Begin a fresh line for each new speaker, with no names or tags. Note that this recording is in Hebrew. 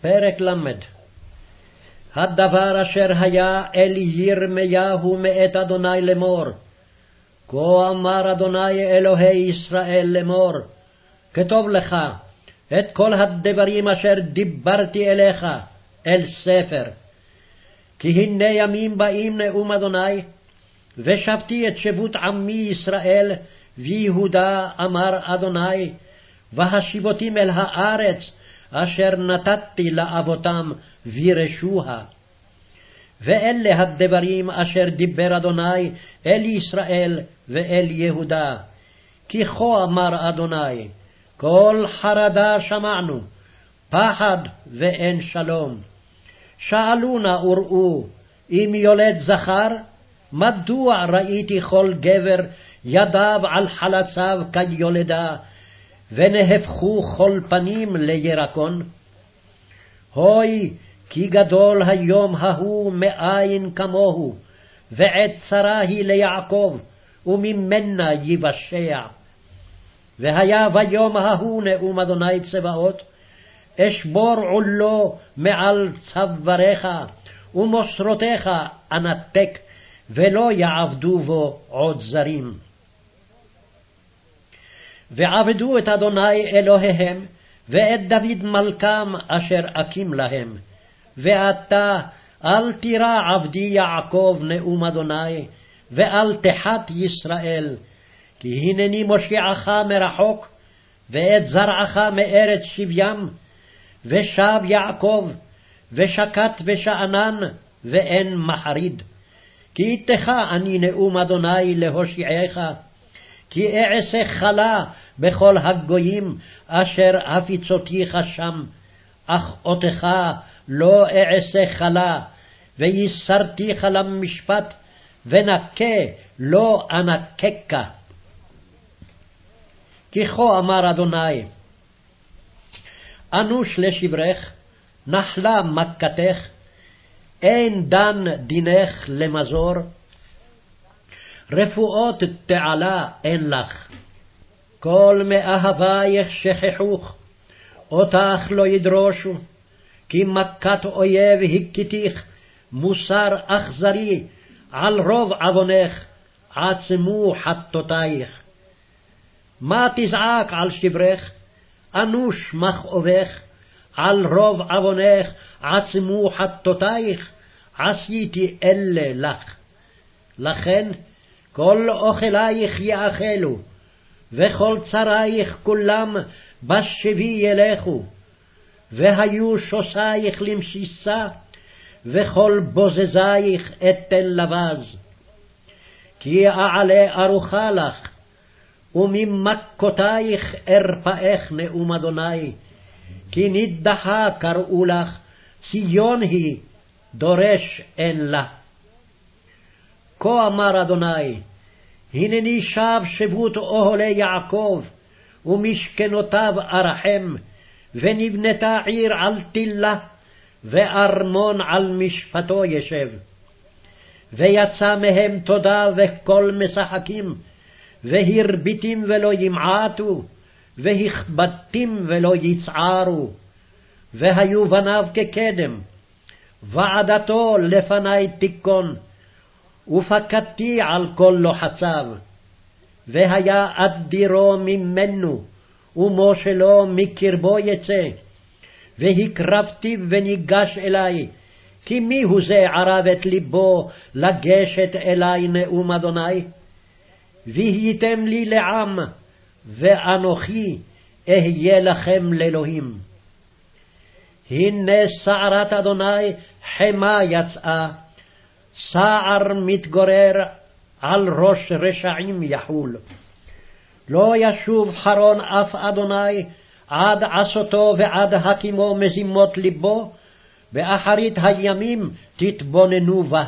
פרק ל. הדבר אשר היה אל ירמיהו מאת אדוני לאמור. כה אמר אדוני אלוהי ישראל לאמור, כתוב לך את כל הדברים אשר דיברתי אליך אל ספר. כי הנה ימים באים נאום אדוני, ושבתי את שבות עמי ישראל ויהודה, אמר אדוני, והשיבותים אל הארץ אשר נתתי לאבותם וירשוה. ואלה הדברים אשר דיבר אדוני אל ישראל ואל יהודה. כי כה אמר אדוני, כל חרדה שמענו, פחד ואין שלום. שאלו נא וראו, אם יולד זכר, מדוע ראיתי כל גבר ידיו על חלציו כיולדה, ונהפכו כל פנים לירקון? הוי, כי גדול היום ההוא מאין כמוהו, ועת צרה היא ליעקב, וממנה יבשע. והיה ביום ההוא נאום אדוני צבאות, אשבור עולו מעל צוואריך, ומוסרותיך אנתק, ולא יעבדו בו עוד זרים. ועבדו את אדוני אלוהיהם, ואת דוד מלכם אשר אקים להם. ואתה אל תירא עבדי יעקב נאום אדוני, ואל תחת ישראל, כי הנני מושיעך מרחוק, ואת זרעך מארץ שבים, ושב יעקב, ושקט ושאנן, ואין מחריד. כי איתך אני נאום אדוני להושיעך, כי אעשה חלה בכל הגויים אשר הפיצותיך שם, אך אותך לא אעשה חלה, וייסרתיך למשפט, ונקה לא אנקקה. כי כה אמר אדוני, אנוש לשברך, נחלה מכתך, אין דן דינך למזור, רפואות תעלה אין לך. כל מאהבייך שכחוך, אותך לא ידרושו, כי מכת אויב הכיתיך, מוסר אכזרי, על רוב עוונך, עצמו חטאותייך. מה תזעק על שברך? אנוש מכאובך, על רוב עוונך, עצמו חטאותייך, עשיתי אלה לך. לכן, כל אוכלייך יאכלו, וכל צריך כולם בשבי ילכו, והיו שוסייך למשיסה, וכל בוזזייך אתן לבז. כי אעלה ארוחה לך, וממכותייך ארפאך נאום אדוני, כי נדחה קראו לך, ציון היא, דורש אין לה. כה אמר אדוני, הנני שב שבות אוהלי יעקב, ומשכנותיו ארחם, ונבנתה עיר על תלה, וארמון על משפטו ישב. ויצא מהם תודה וקול משחקים, והרביתים ולא ימעטו, והכבדתים ולא יצערו, והיו בניו כקדם, ועדתו לפני תיכון, ופקדתי על כל לוחציו. והיה אדירו ממנו, ומושלו מקרבו יצא. והקרבתי וניגש אלי, כי מי הוא זה ערב את לבו לגשת אלי נאום אדוני? והייתם לי לעם, ואנוכי אהיה לכם לאלוהים. הנה סערת אדוני חמה יצאה, סער מתגורר על ראש רשעים יחול. לא ישוב חרון אף אדוני עד עשותו ועד הקימו מזימות לבו, באחרית הימים תתבוננו בה.